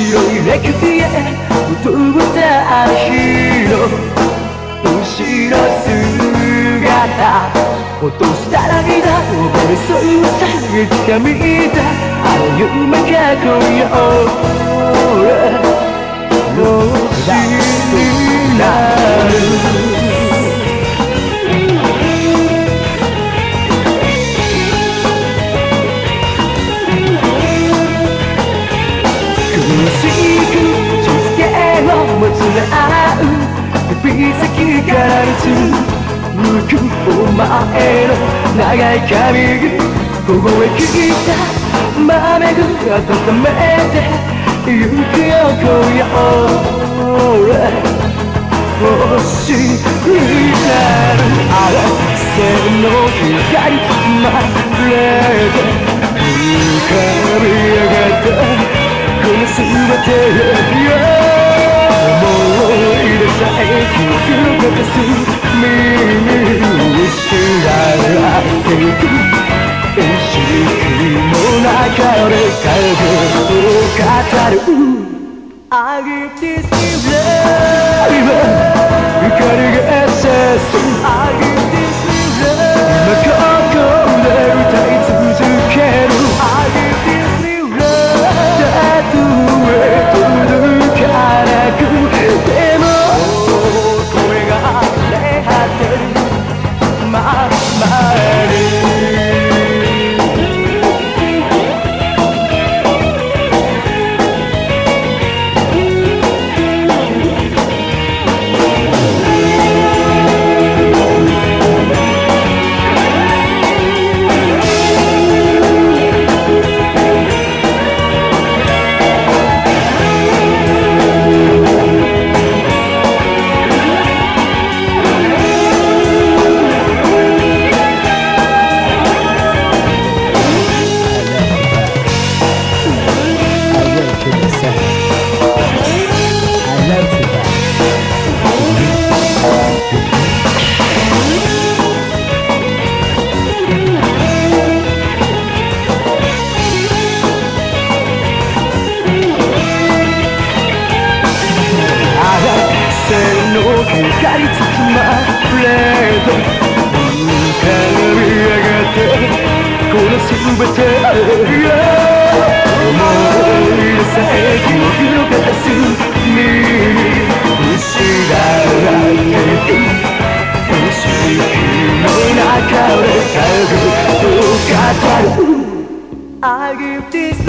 白いレクビエ歌ったあの日の後ろ姿。落とした涙をバレそうさえつかみた。あの夢が今夜前の長い髪凍え切った豆が温めてゆくよ今夜俺星になるあら線の光包まれて浮かび上がったこの全てよ思い出さえ記憶の片隅に語る I give this 全て。思い出さえ記憶の片隅に失われていく。意識の中で影を語る。I give this